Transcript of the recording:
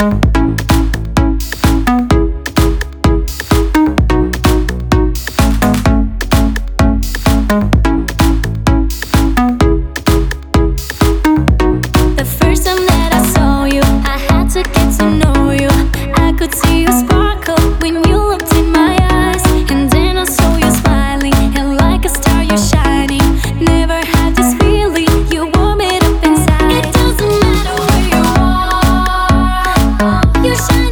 Thank 我想